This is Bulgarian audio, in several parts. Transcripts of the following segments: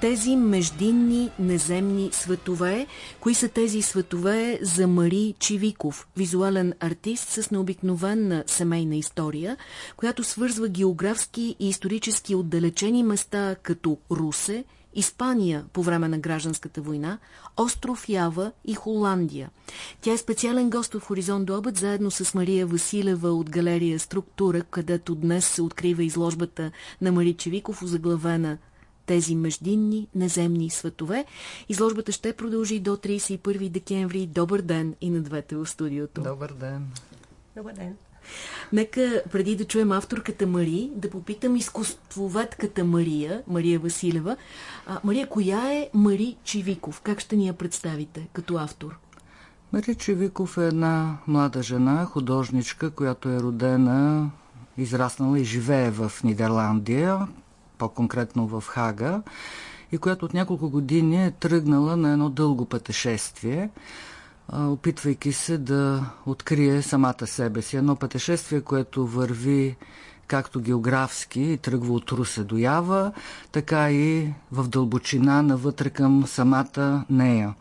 тези междинни неземни светове. Кои са тези светове за Мари Чивиков, визуален артист с необикновена семейна история, която свързва географски и исторически отдалечени места като Русе, Испания по време на гражданската война, остров Ява и Холандия. Тя е специален гост в Хоризонт до обед, заедно с Мария Василева от галерия Структура, където днес се открива изложбата на Мари Чевиков, озаглавена тези междинни неземни светове. Изложбата ще продължи до 31 декември. Добър ден и на двете в студиото. Добър ден. Добър ден. Нека, преди да чуем авторката Мари, да попитам изкуствоведката Мария, Мария Василева. А, Мария, коя е Мари Чивиков? Как ще ни я представите като автор? Мари Чивиков е една млада жена, художничка, която е родена, израснала и живее в Нидерландия, по-конкретно в Хага, и която от няколко години е тръгнала на едно дълго пътешествие, опитвайки се да открие самата себе си. Едно пътешествие, което върви както географски и тръгва от Русе до Ява, така и в дълбочина навътре към самата нея.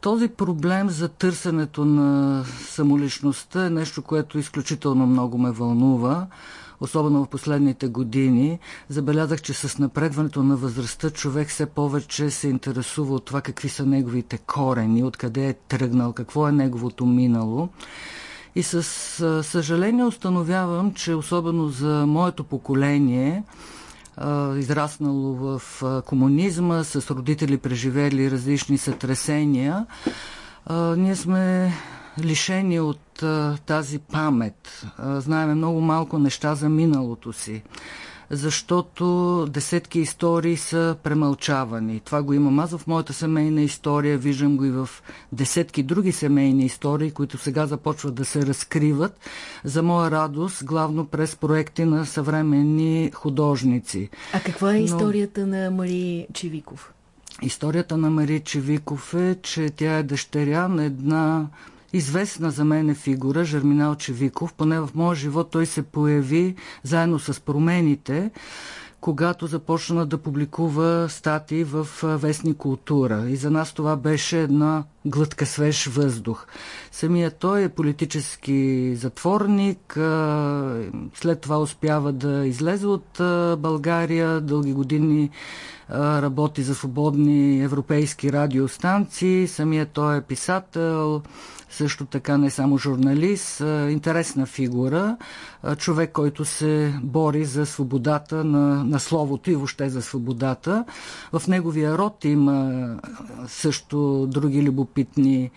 Този проблем за търсенето на самоличността е нещо, което изключително много ме вълнува особено в последните години, забелязах, че с напредването на възрастта човек все повече се интересува от това какви са неговите корени, откъде е тръгнал, какво е неговото минало. И с съжаление установявам, че особено за моето поколение, израснало в комунизма, с родители преживели различни сътресения, ние сме лишени от а, тази памет. А, знаеме много малко неща за миналото си, защото десетки истории са премълчавани. Това го имам аз в моята семейна история, виждам го и в десетки други семейни истории, които сега започват да се разкриват. За моя радост, главно през проекти на съвременни художници. А каква е Но... историята на Мари Чевиков? Историята на Мари Чевиков е, че тя е дъщеря на една известна за мен е фигура, Жерминал Чевиков. Поне в моя живот той се появи заедно с промените, когато започна да публикува статии в Вестни култура. И за нас това беше една глътка свеж въздух. Самия той е политически затворник, след това успява да излезе от България, дълги години работи за свободни европейски радиостанции, самия той е писател, също така не само журналист, интересна фигура, човек, който се бори за свободата на, на словото и въобще за свободата. В неговия род има също други любопитни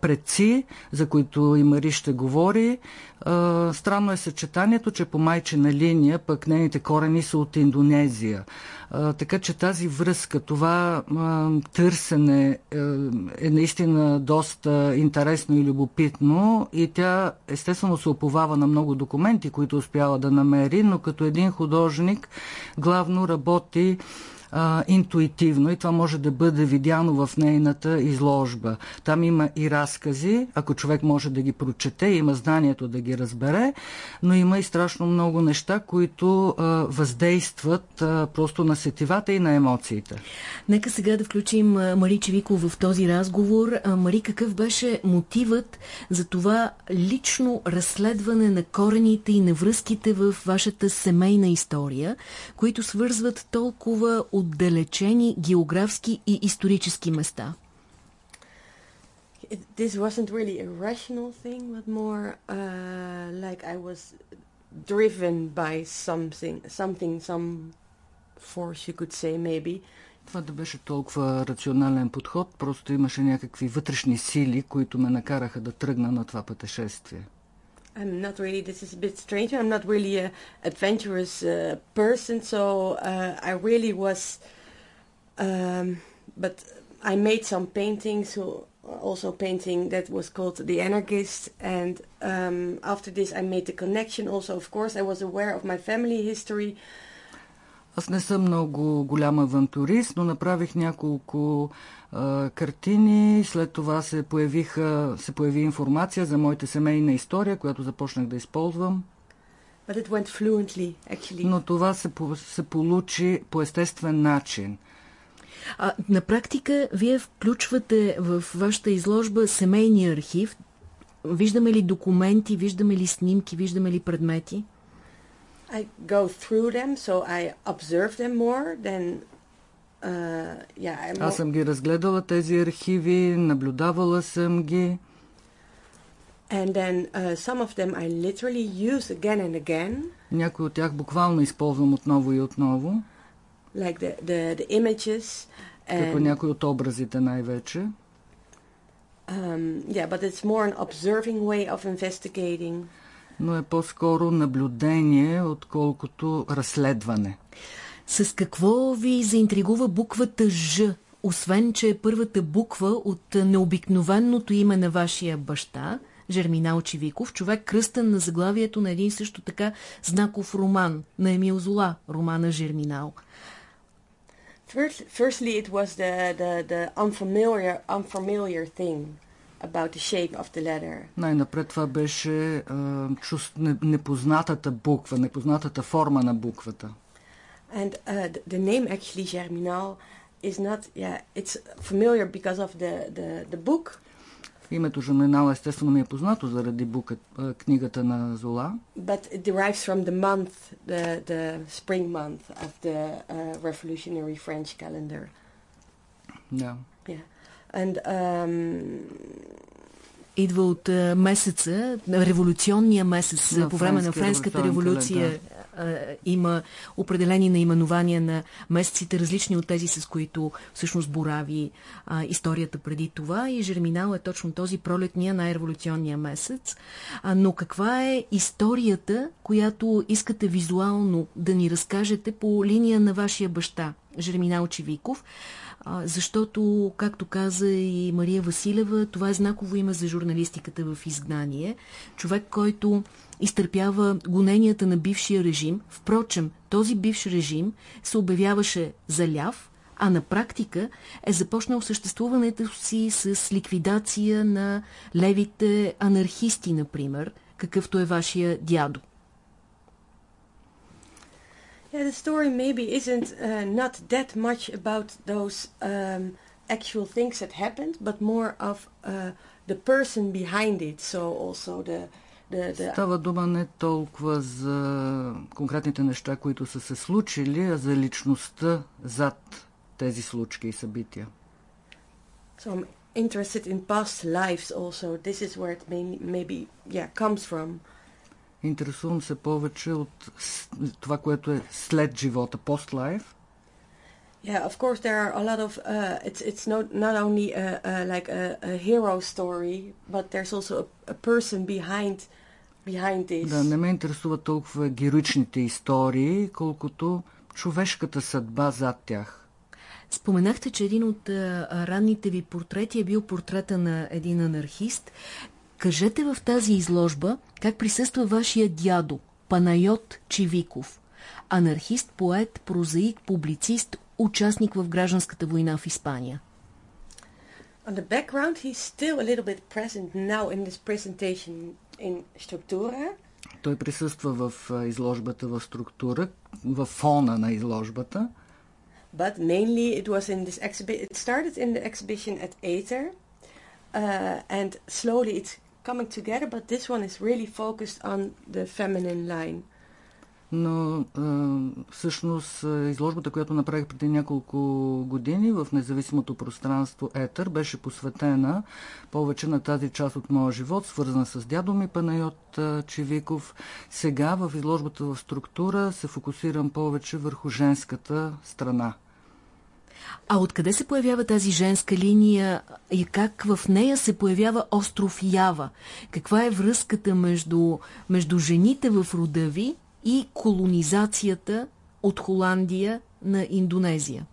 предци, за които и Мари ще говори. Странно е съчетанието, че по майчина линия пък нейните корени са от Индонезия. Така че тази връзка, това търсене е, е наистина доста интересно и любопитно и тя естествено се оповава на много документи, които успява да намери, но като един художник главно работи а, интуитивно и това може да бъде видяно в нейната изложба. Там има и разкази, ако човек може да ги прочете, има знанието да ги разбере, но има и страшно много неща, които а, въздействат а, просто на сетивата и на емоциите. Нека сега да включим Мари Чевико в този разговор. Мари, какъв беше мотивът за това лично разследване на корените и на връзките в вашата семейна история, които свързват толкова отдалечени географски и исторически места? This wasn't really a rational thing, but more uh, like I was driven by something, something, some force you could say maybe. Това да беше толкова рационален подход, просто имаше някакви вътрешни сили, които ме накараха да тръгна на това пътешествие. I'm not really, this is a bit strange, I'm not really an adventurous uh, person, so uh, I really was, um, but I made some paintings, so also painting that was called The Anarchist, and um, after this I made the connection. Also, of course, I was aware of my family history, Аз не съм много голям авантурист, но направих няколко а, картини. След това се, появиха, се появи информация за моята семейна история, която започнах да използвам. But it went fluently, actually. Но това се, се получи по естествен начин. А, на практика, вие включвате в вашата изложба семейния архив. Виждаме ли документи, виждаме ли снимки, виждаме ли предмети? I go through them, so I observe them more than uh, yeah, I'm Аз съм ги разгледала тези архиви, наблюдавала съм ги. And then uh, some of them I literally use again and again. Някои от тях буквално използвам отново и отново. Like the, the, the images. Като някои от образите най-вече. Um, yeah, but it's more an observing way of investigating. Но е по-скоро наблюдение, отколкото разследване. С какво ви заинтригува буквата Ж, освен, че е първата буква от необикновеното име на вашия баща, Жерминал Чивиков, човек кръстен на заглавието на един също така знаков роман на Емил Зола, романа Жерминал. First, firstly, it was the, the, the unfamiliar, unfamiliar thing about the shape of the letter. Най-напред това беше а, чувств, непознатата буква, непознатата форма на буквата. And uh, the, name actually Germinal is not, yeah, it's familiar because of the, the, the book. Името Жаминал естествено ми е познато заради бука, книгата на Зола. But it derives from the month, the, the spring month of the uh, revolutionary French calendar. Да. Yeah. And um, идва от uh, месеца, революционния месец, на по време на Френската революция. Да има определени наименования на месеците, различни от тези, с които всъщност борави а, историята преди това. И Жерминал е точно този пролетния, най-революционния месец. А, но каква е историята, която искате визуално да ни разкажете по линия на вашия баща, Жерминал Чевиков? защото, както каза и Мария Василева, това е знаково име за журналистиката в изгнание. Човек, който изтърпява гоненията на бившия режим. Впрочем, този бивш режим се обявяваше за ляв, а на практика е започнал съществуването си с ликвидация на левите анархисти, например, какъвто е вашия дядо. Yeah, the story maybe isn't uh, not that much about those um, actual things that happened, but more of uh, the person behind it. So also the да, да. Става дума не толкова за конкретните неща, които са се случили, а за личността зад тези случки и събития. So I'm interested in past lives also. This is where it may, maybe yeah, comes from. Интересувам се повече от това, което е след живота, post-life. Yeah, of course there are a lot of. Uh, it's it's not not only a, a, like a, a hero story, but there's also a, a person behind behind this. Да, не ме интересува толкова героичните истории, колкото човешката съдба зад тях. Споменахте, че един от а, ранните ви портрети е бил портрета на един анархист. Кажете в тази изложба как присъства вашия дядо, Панайот Чивиков. Анархист, поет, прозаик, публицист, участник в гражданската война в Испания. On the background, he's still a little bit present now in this presentation in структура. Той присъства в изложбата в структура, в фона на изложбата. But mainly it was in this exhibition. It started in the exhibition at Aether, uh, and slowly it's coming together. But this one is really focused on the feminine line. но всъщност изложбата, която направих преди няколко години в независимото пространство Етър, беше посветена повече на тази част от моя живот, свързана с дядо ми Панайот Чевиков. Сега в изложбата в структура се фокусирам повече върху женската страна. А откъде се появява тази женска линия и как в нея се появява остров Ява? Каква е връзката между, между жените в рода ви и колонизацията от Холандия на Индонезия.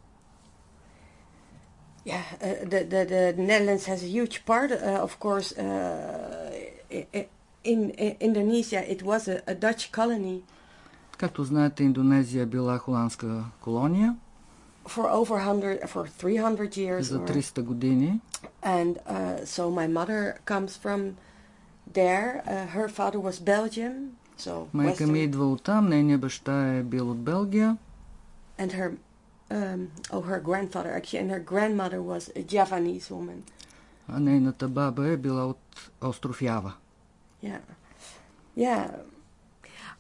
Yeah, uh, the, the, the Netherlands has a huge part, uh, of course. Uh, in, in Indonesia, it was a, a Dutch colony. Както знаете, Индонезия е била холандска колония. For over 100, for 300 years. За 300 години. And uh, so my mother comes from there. Uh, her father was Belgium. So Майка ми Western. идва оттам, нейният баща е бил от Белгия. And her, um, oh, her grandfather actually, and her grandmother was a Javanese woman. А нейната баба е била от остров Ява. Yeah. Yeah.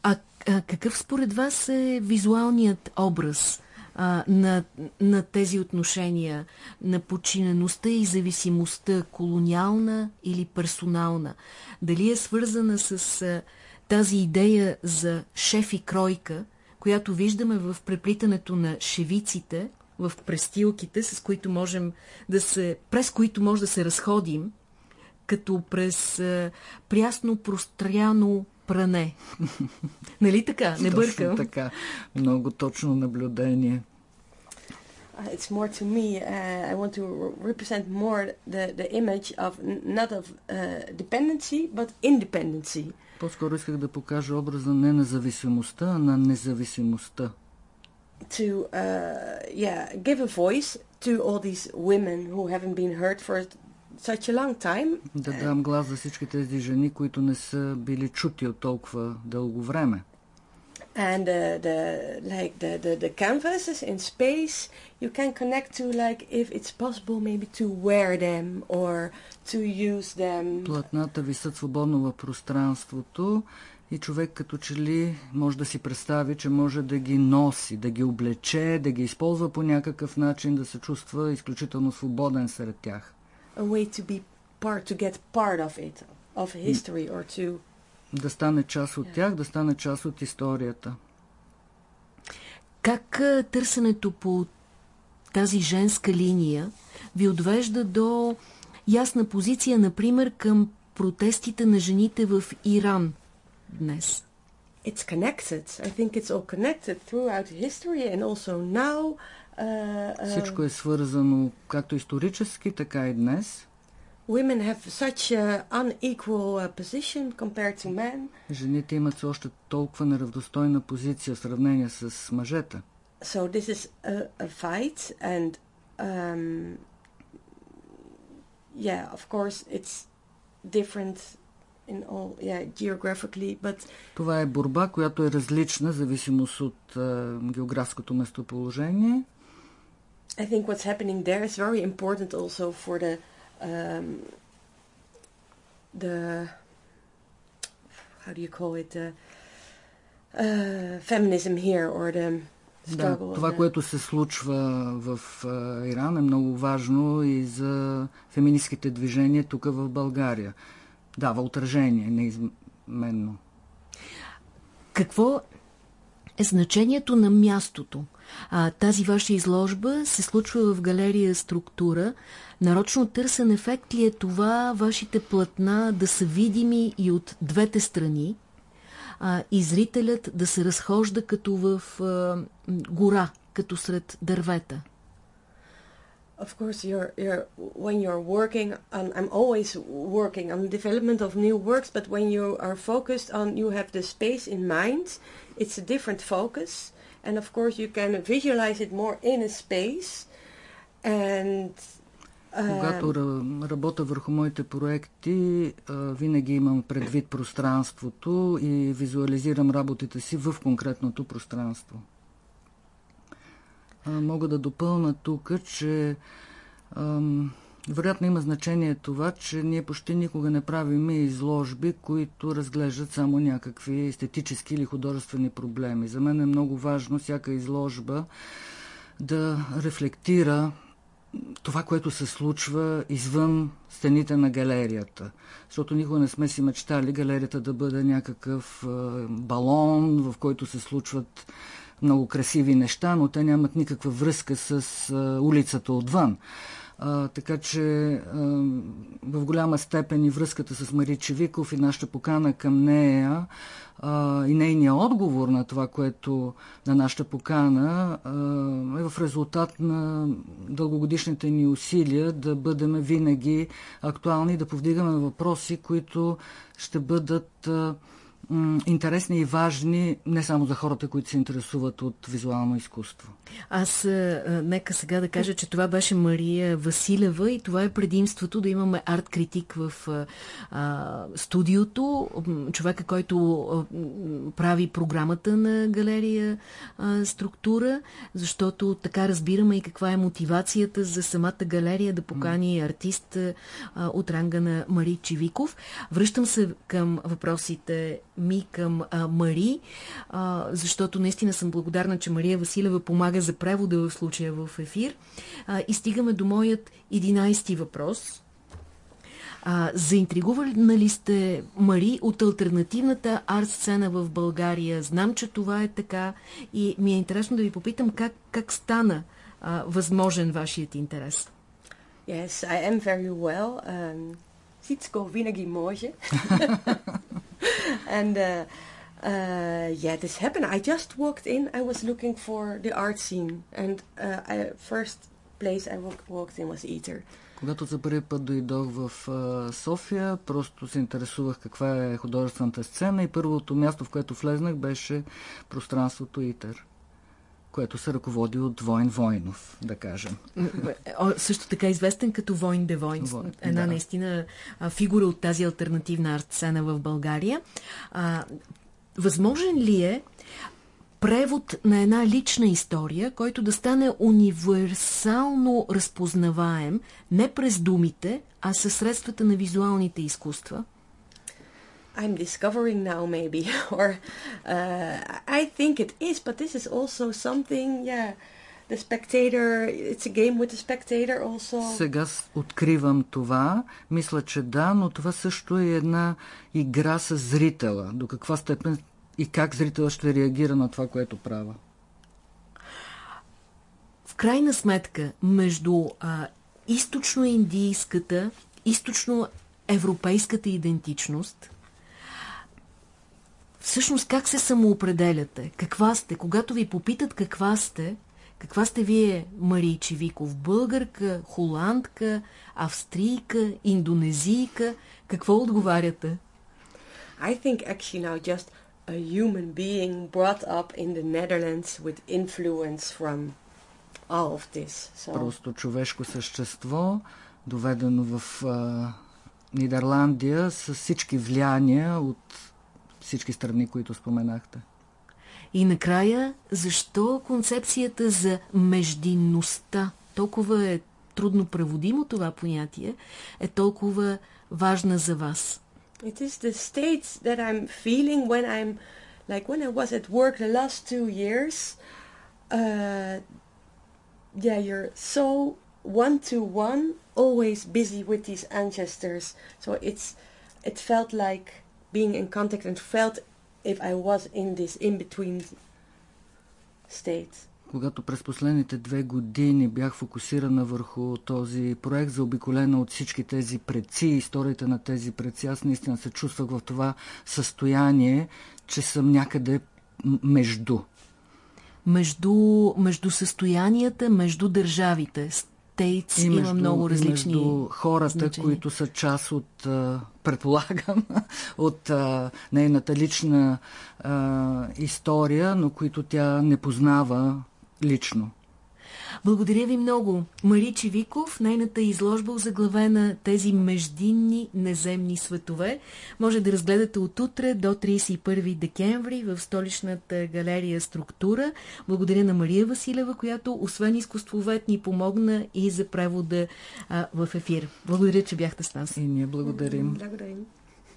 А, а какъв според вас е визуалният образ А, на, на тези отношения, на подчинеността и зависимостта, колониална или персонална? Дали е свързана с а, тази идея за шеф и кройка, която виждаме в преплитането на шевиците, в престилките, с които можем да се, през които може да се разходим, като през а, прясно простряно пране. нали така? Не Точно бъркам. така. Много точно наблюдение. Uh, It's more to me. Uh, I want to re- represent more the, the image of not of uh, dependency but independency. По-скоро исках да покажа образа не на зависимостта, а на независимостта. To uh, yeah, give a voice to all these women who haven't been heard for such a long time. Да дам глас за всички тези жени, които не са били чути от толкова дълго време. And uh, the like the, the the canvases in space, you can connect to like if it's possible maybe to wear them or to use them. Платната висят свободно в пространството и човек като че ли може да си представи, че може да ги носи, да ги облече, да ги използва по някакъв начин, да се чувства изключително свободен сред тях. A way to be part to get part of it of history or to Да стане част от тях, да стане част от историята. Как търсенето по тази женска линия ви отвежда до ясна позиция, например, към протестите на жените в Иран днес? it's connected i think it's all connected throughout history and also now uh, uh, Всичко е свързано както исторически, така и днес. women have such a unequal uh, position compared to men Жените имат все още толкова неравностойна позиция в сравнение с мъжете. so this is a, a fight and um, yeah of course it's different in all yeah geographically but Това е борба, която е различна, зависимост от а, географското местоположение. I think what's happening there is very important also for the um, the how do you call it the uh, feminism here or the Да, това, което се случва в Иран е много важно и за феминистските движения тук в България. Дава отражение неизменно. Какво е значението на мястото? А, тази ваша изложба се случва в галерия Структура. Нарочно търсен ефект ли е това вашите платна да са видими и от двете страни а, и зрителят да се разхожда като в а, гора, като сред дървета? Of course, you're, you're when you're working on. I'm always working on development of new works, but when you are focused on, you have the space in mind. It's a different focus, and of course, you can visualize it more in a space. And um, Когато ра- работя върху моите проекти, а, винаги имам предвид пространството и визуализирам работите си в конкретното пространство. Мога да допълна тук, че ам, вероятно има значение това, че ние почти никога не правим изложби, които разглеждат само някакви естетически или художествени проблеми. За мен е много важно всяка изложба да рефлектира това, което се случва извън стените на галерията. Защото никога не сме си мечтали галерията да бъде някакъв балон, в който се случват много красиви неща, но те нямат никаква връзка с е, улицата отвън. А, така че а, в голяма степен и връзката с Мари Чевиков и нашата покана към нея а, и нейния отговор на това, което на нашата покана а, е в резултат на дългогодишните ни усилия да бъдем винаги актуални да повдигаме въпроси, които ще бъдат а, интересни и важни не само за хората, които се интересуват от визуално изкуство. Аз а, нека сега да кажа, че това беше Мария Василева и това е предимството да имаме арт-критик в а, студиото. Човека, който а, прави програмата на галерия а, структура, защото така разбираме и каква е мотивацията за самата галерия да покани артист а, от ранга на Мари Чивиков. Връщам се към въпросите ми към а, Мари, а, защото наистина съм благодарна, че Мария Василева помага за превода в случая в ефир. А, и стигаме до моят 11 въпрос. А, заинтригували ли сте, Мари, от альтернативната арт-сцена в България? Знам, че това е така и ми е интересно да ви попитам как, как стана а, възможен вашият интерес. Yes, I am very well. Um, Всичко винаги може. and uh, uh, yeah, this happened. I just walked in. I was looking for the art scene, and uh, I, first place I walk, walked in was Eater. Когато за първи път дойдох в uh, София, просто се интересувах каква е художествената сцена и първото място, в което влезнах, беше пространството Итер което се ръководи от Войн Войнов, да кажем. О, също така известен като Войн де Войн. Една да. наистина фигура от тази альтернативна арт-сцена в България. А, възможен ли е превод на една лична история, който да стане универсално разпознаваем не през думите, а със средствата на визуалните изкуства? I'm discovering now maybe or uh, I think it is but this is also something yeah the spectator it's a game with the spectator also. Сега откривам това. Мисля че да но това също е една игра с зрителя. До каква степен и как зрителът ще реагира на това което правя в крайна сметка между а, източно-индийската източно-европейската идентичност Всъщност как се самоопределяте? Каква сте? Когато ви попитат каква сте, каква сте вие, Мария Чевиков? Българка, холандка, австрийка, индонезийка? Какво отговаряте? I think actually now just a human being brought up in the Netherlands with influence from all of this. So... Просто човешко същество, доведено в uh, Нидерландия с всички влияния от всички страни, които споменахте. И накрая, защо концепцията за междинността, толкова е трудно преводимо това понятие, е толкова важна за вас? It is the states that I'm feeling when I'm, like when I was at work the last two years, uh, yeah, you're so one-to-one, always busy with these ancestors. So it's, it felt like being in contact and felt if I was in this in-between state. Когато през последните две години бях фокусирана върху този проект, заобиколена от всички тези предци, историята на тези предци, аз наистина се чувствах в това състояние, че съм някъде между. Между, между състоянията, между държавите. States и между, има много различни между хората, значения. които са част от, предполагам, от нейната лична а, история, но които тя не познава лично. Благодаря ви много. Мари Чевиков, нейната изложба озаглавена тези междинни неземни светове. Може да разгледате от утре до 31 декември в столичната галерия Структура. Благодаря на Мария Василева, която освен изкуствовед ни помогна и за превода а, в ефир. Благодаря, че бяхте с нас. И ние благодарим. Благодарим.